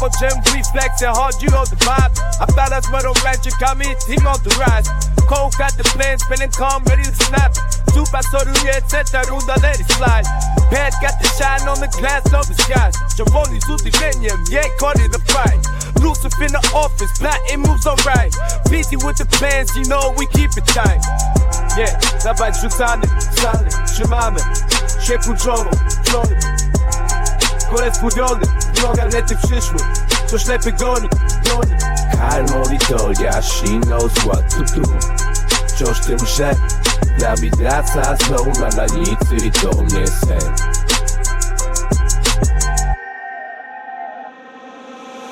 po czym refleksy chodzi o the vibe. A teraz murder ranchikami team on the rise Cold got the plan, spinning calm, ready to snap. Super soruje ceta runda, let it slide. Bad got the shine on the glass of the skies Czerwony z uderzeniem, yeah, caught in the fight. Lucifer in the office, plotting moves alright Busy with the plans, you know we keep it tight. Yeah, dawaj rzucany, rzucany, trzymamy się kurczowo, flony Kole spóźniony, droga lety przyszły. Co ślepy goni, goni. Harmonitoria, she knows what to do Wciąż tym, że Dawid wraca znowu na granicy i to nie sen.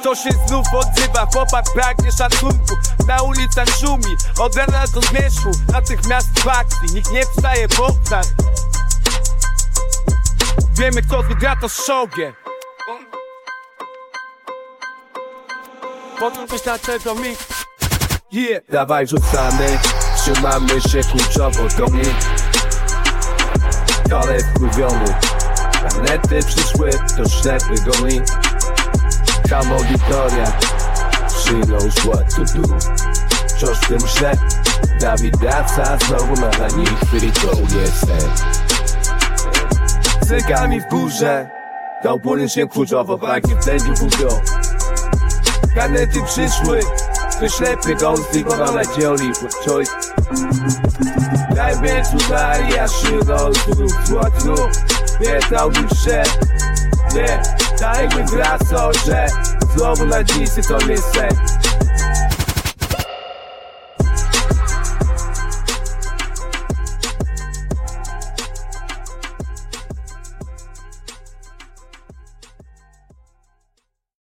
To się znów odzywa, chłopak pragnie szacunku. Na ulicach szumi, od rana do zmierzchu Natychmiast akcji, nikt nie wstaje w oknach Wiemy kto wygra to z showgiem Potem coś na tego mi Yeah. Dawaj rzucamy, trzymamy się kurczowo do mnie Kole wkurwiony. Planety przyszły, to ślepy goni Tam auditoria knows what to do Wciąż w tym, że Dawid wraca znowu na granicy i to Cygami w górze. To płynie się kurczowo, braki w tleniu budą Planety przyszły To ślepy gąsty, bo na dzieli choice Najpierw tutaj, ja szybko tu złotu Nie dałbym się Nie, tak jakby wracał, że Znowu na dzisiaj to sen